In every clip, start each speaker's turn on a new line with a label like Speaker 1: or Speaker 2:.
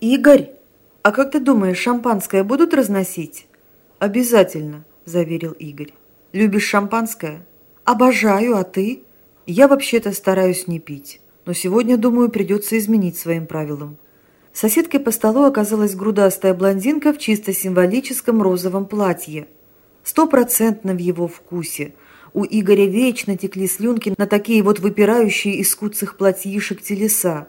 Speaker 1: «Игорь, а как ты думаешь, шампанское будут разносить?» «Обязательно», – заверил Игорь. «Любишь шампанское?» «Обожаю, а ты?» «Я вообще-то стараюсь не пить, но сегодня, думаю, придется изменить своим правилам». Соседкой по столу оказалась грудастая блондинка в чисто символическом розовом платье. Стопроцентно в его вкусе. У Игоря вечно текли слюнки на такие вот выпирающие из куцых платьишек телеса.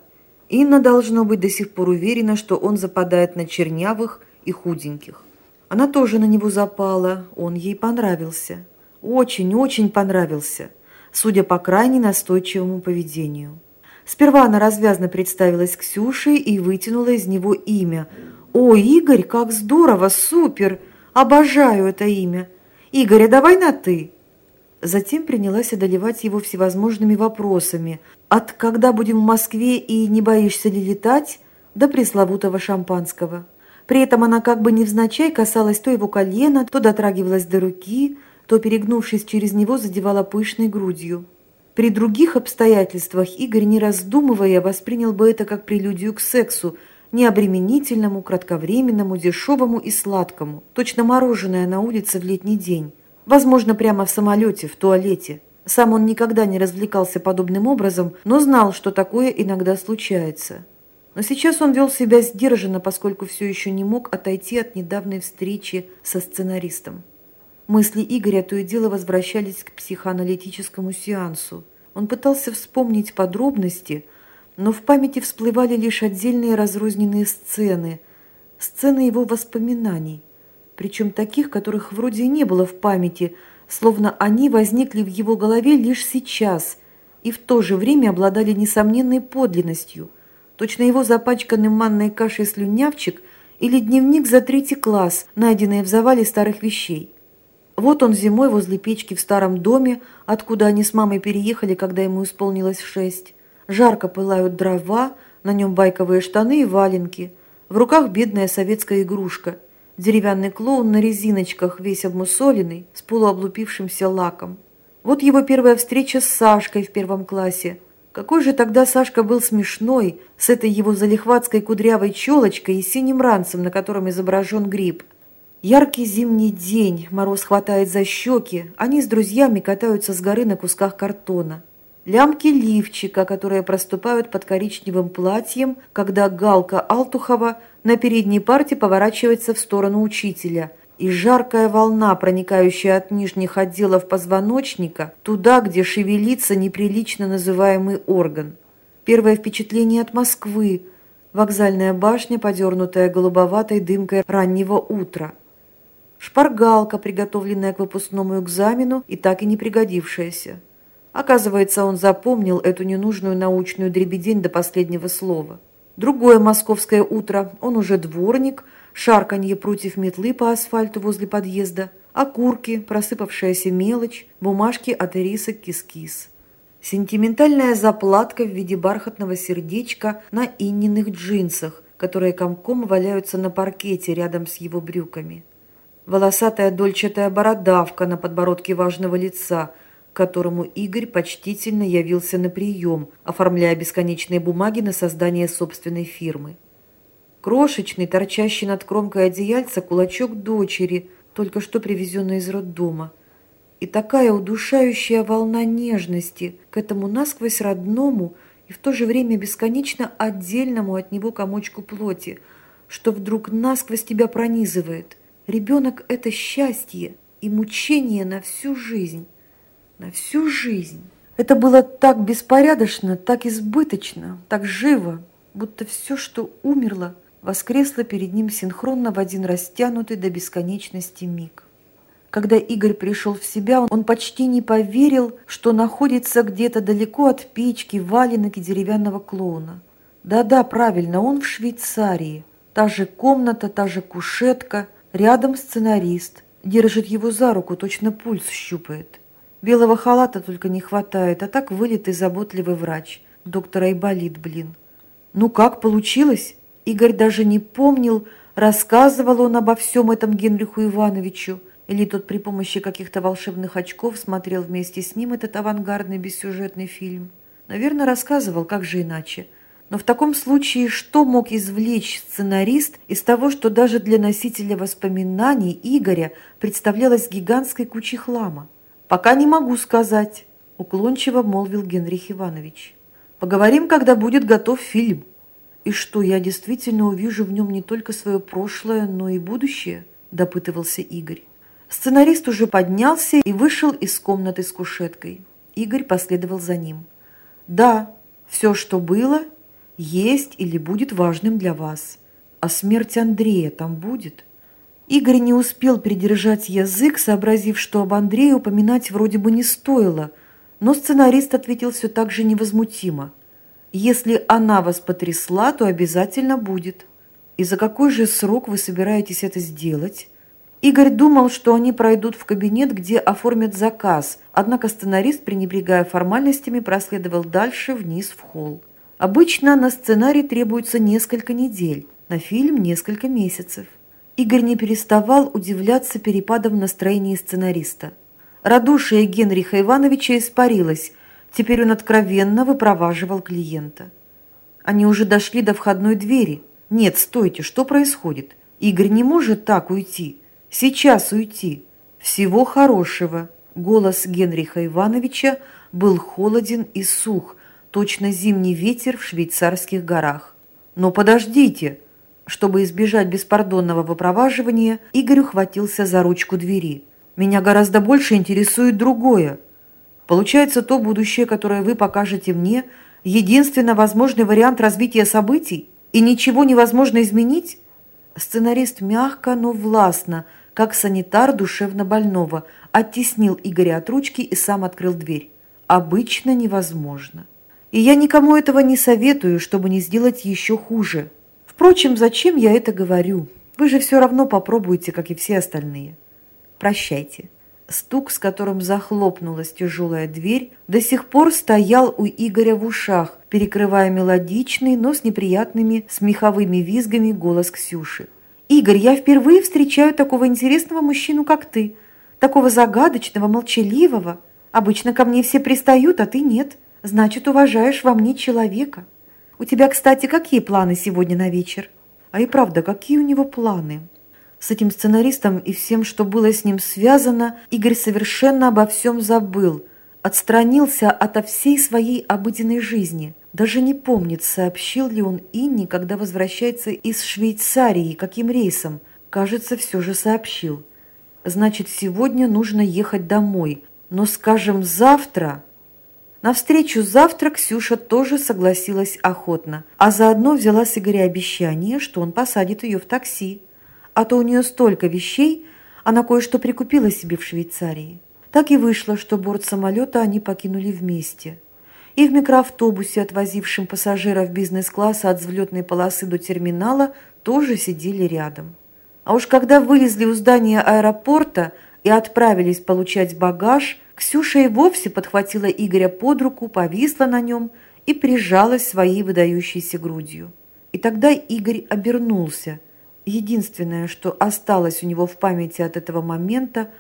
Speaker 1: Инна, должно быть, до сих пор уверена, что он западает на чернявых и худеньких. Она тоже на него запала, он ей понравился. Очень-очень понравился, судя по крайне настойчивому поведению. Сперва она развязно представилась Ксюше и вытянула из него имя. «О, Игорь, как здорово, супер! Обожаю это имя! Игорь, а давай на «ты»!» Затем принялась одолевать его всевозможными вопросами. От «когда будем в Москве и не боишься ли летать?» до пресловутого шампанского. При этом она как бы невзначай касалась то его колена, то дотрагивалась до руки, то, перегнувшись через него, задевала пышной грудью. При других обстоятельствах Игорь, не раздумывая, воспринял бы это как прелюдию к сексу, необременительному, кратковременному, дешевому и сладкому, точно мороженое на улице в летний день. Возможно, прямо в самолете, в туалете. Сам он никогда не развлекался подобным образом, но знал, что такое иногда случается. Но сейчас он вел себя сдержанно, поскольку все еще не мог отойти от недавней встречи со сценаристом. Мысли Игоря то и дело возвращались к психоаналитическому сеансу. Он пытался вспомнить подробности, но в памяти всплывали лишь отдельные разрозненные сцены, сцены его воспоминаний – причем таких, которых вроде не было в памяти, словно они возникли в его голове лишь сейчас и в то же время обладали несомненной подлинностью. Точно его запачканный манной кашей слюнявчик или дневник за третий класс, найденный в завале старых вещей. Вот он зимой возле печки в старом доме, откуда они с мамой переехали, когда ему исполнилось шесть. Жарко пылают дрова, на нем байковые штаны и валенки. В руках бедная советская игрушка – Деревянный клоун на резиночках, весь обмусоленный, с полуоблупившимся лаком. Вот его первая встреча с Сашкой в первом классе. Какой же тогда Сашка был смешной, с этой его залихватской кудрявой челочкой и синим ранцем, на котором изображен гриб. Яркий зимний день, мороз хватает за щеки, они с друзьями катаются с горы на кусках картона. Лямки лифчика, которые проступают под коричневым платьем, когда Галка Алтухова на передней парте поворачивается в сторону учителя, и жаркая волна, проникающая от нижних отделов позвоночника, туда, где шевелится неприлично называемый орган. Первое впечатление от Москвы. Вокзальная башня, подернутая голубоватой дымкой раннего утра. Шпаргалка, приготовленная к выпускному экзамену и так и не пригодившаяся. Оказывается, он запомнил эту ненужную научную дребедень до последнего слова. Другое московское утро, он уже дворник, шарканье против метлы по асфальту возле подъезда, окурки, просыпавшаяся мелочь, бумажки от ирисок кис-кис. Сентиментальная заплатка в виде бархатного сердечка на инниных джинсах, которые комком валяются на паркете рядом с его брюками. Волосатая дольчатая бородавка на подбородке важного лица – к которому Игорь почтительно явился на прием, оформляя бесконечные бумаги на создание собственной фирмы. Крошечный, торчащий над кромкой одеяльца кулачок дочери, только что привезенный из роддома. И такая удушающая волна нежности к этому насквозь родному и в то же время бесконечно отдельному от него комочку плоти, что вдруг насквозь тебя пронизывает. Ребенок – это счастье и мучение на всю жизнь на всю жизнь. Это было так беспорядочно, так избыточно, так живо, будто все, что умерло, воскресло перед ним синхронно в один растянутый до бесконечности миг. Когда Игорь пришел в себя, он почти не поверил, что находится где-то далеко от печки, валенок и деревянного клоуна. Да-да, правильно, он в Швейцарии. Та же комната, та же кушетка, рядом сценарист. Держит его за руку, точно пульс щупает. Белого халата только не хватает, а так вылитый заботливый врач. Доктора и болит, блин. Ну как, получилось? Игорь даже не помнил, рассказывал он обо всем этом Генриху Ивановичу, или тот при помощи каких-то волшебных очков смотрел вместе с ним этот авангардный бессюжетный фильм. Наверное, рассказывал, как же иначе. Но в таком случае что мог извлечь сценарист из того, что даже для носителя воспоминаний Игоря представлялось гигантской кучей хлама? «Пока не могу сказать», – уклончиво молвил Генрих Иванович. «Поговорим, когда будет готов фильм». «И что, я действительно увижу в нем не только свое прошлое, но и будущее?» – допытывался Игорь. Сценарист уже поднялся и вышел из комнаты с кушеткой. Игорь последовал за ним. «Да, все, что было, есть или будет важным для вас. А смерть Андрея там будет?» Игорь не успел придержать язык, сообразив, что об Андрее упоминать вроде бы не стоило, но сценарист ответил все так же невозмутимо. «Если она вас потрясла, то обязательно будет. И за какой же срок вы собираетесь это сделать?» Игорь думал, что они пройдут в кабинет, где оформят заказ, однако сценарист, пренебрегая формальностями, проследовал дальше вниз в холл. Обычно на сценарий требуется несколько недель, на фильм несколько месяцев. Игорь не переставал удивляться перепадам настроения сценариста. Радушие Генриха Ивановича испарилось, теперь он откровенно выпроваживал клиента. Они уже дошли до входной двери. Нет, стойте, что происходит? Игорь не может так уйти. Сейчас уйти. Всего хорошего. Голос Генриха Ивановича был холоден и сух, точно зимний ветер в швейцарских горах. «Но подождите!» Чтобы избежать беспардонного выпроваживания, Игорь ухватился за ручку двери. «Меня гораздо больше интересует другое. Получается, то будущее, которое вы покажете мне, единственно возможный вариант развития событий? И ничего невозможно изменить?» Сценарист мягко, но властно – как санитар душевно больного, оттеснил Игоря от ручки и сам открыл дверь. Обычно невозможно. И я никому этого не советую, чтобы не сделать еще хуже. Впрочем, зачем я это говорю? Вы же все равно попробуете, как и все остальные. Прощайте. Стук, с которым захлопнулась тяжелая дверь, до сих пор стоял у Игоря в ушах, перекрывая мелодичный, но с неприятными смеховыми визгами голос Ксюши. «Игорь, я впервые встречаю такого интересного мужчину, как ты. Такого загадочного, молчаливого. Обычно ко мне все пристают, а ты нет. Значит, уважаешь во мне человека. У тебя, кстати, какие планы сегодня на вечер?» А и правда, какие у него планы? С этим сценаристом и всем, что было с ним связано, Игорь совершенно обо всем забыл, отстранился ото всей своей обыденной жизни – даже не помнит, сообщил ли он Инне, когда возвращается из Швейцарии, каким рейсом. Кажется, все же сообщил. Значит, сегодня нужно ехать домой. Но, скажем, завтра... На встречу завтра Ксюша тоже согласилась охотно, а заодно взяла с Игоря обещание, что он посадит ее в такси. А то у нее столько вещей, она кое-что прикупила себе в Швейцарии. Так и вышло, что борт самолета они покинули вместе и в микроавтобусе, отвозившем пассажиров бизнес-класса от взлетной полосы до терминала, тоже сидели рядом. А уж когда вылезли у здания аэропорта и отправились получать багаж, Ксюша и вовсе подхватила Игоря под руку, повисла на нем и прижалась своей выдающейся грудью. И тогда Игорь обернулся. Единственное, что осталось у него в памяти от этого момента,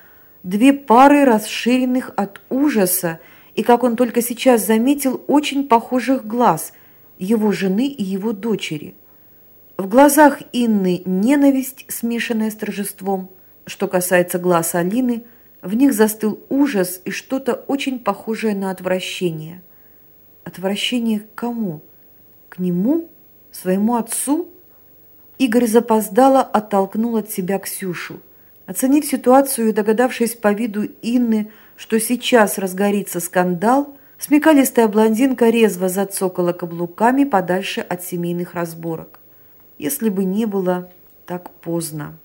Speaker 1: две пары расширенных от ужаса и, как он только сейчас заметил, очень похожих глаз его жены и его дочери. В глазах Инны ненависть, смешанная с торжеством. Что касается глаз Алины, в них застыл ужас и что-то очень похожее на отвращение. Отвращение к кому? К нему? Своему отцу? Игорь запоздало оттолкнул от себя Ксюшу. Оценив ситуацию и догадавшись по виду Инны, что сейчас разгорится скандал, смекалистая блондинка резво зацокала каблуками подальше от семейных разборок. Если бы не было так поздно.